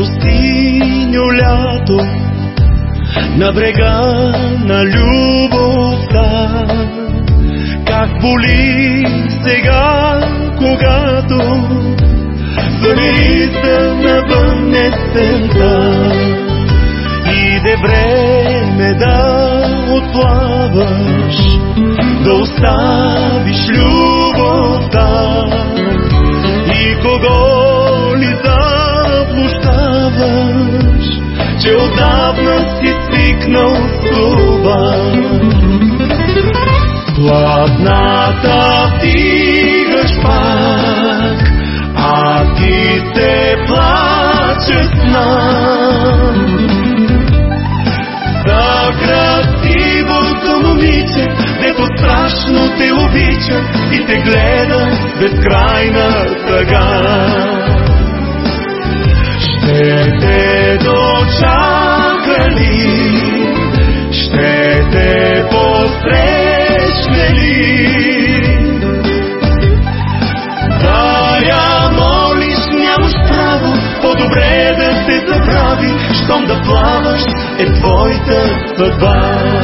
като синьо лято на брега на любовта. Как боли сега, когато Замириса навън есента Иде време да отплаваш Да оставиш любов пак, а ти се плаче сна. За красивото момиче, дето страшно те обича и те гледа безкрайна тъга. Ще те твоята съдба.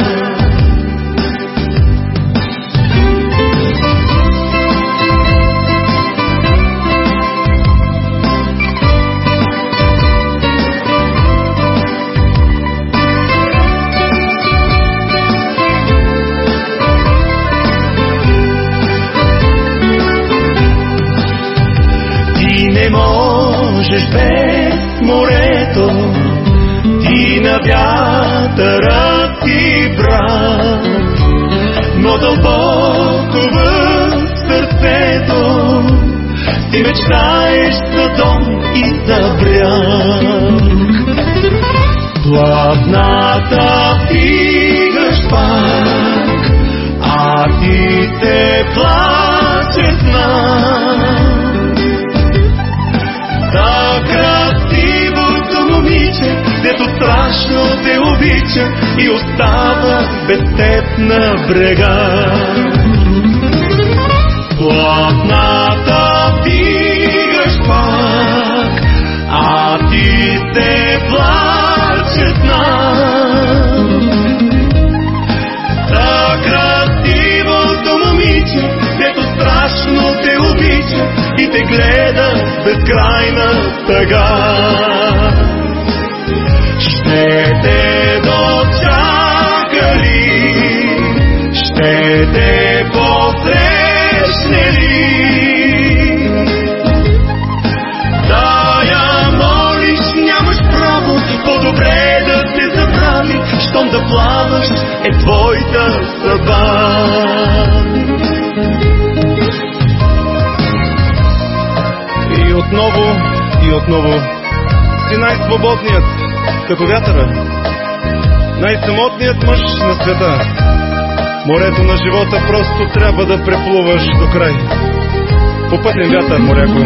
Ти не можеш без морето, ти на вятъра си брат, но дълбоко в сърцето си мечтаеш за дом и за бряг. Плавната вдигаш пак, а ти се плаче и остава без теб на брега. Платната вдигаш пак, а ти се плаче знак. За красивото момиче, дето страшно те обича и те гледа безкрайна тъга. Щом да плаваш е твоята съдба. И отново, и отново си най-свободният, като вятъра. Най-самотният мъж на света. Морето на живота просто трябва да преплуваш до край. Попътен вятър, моряко.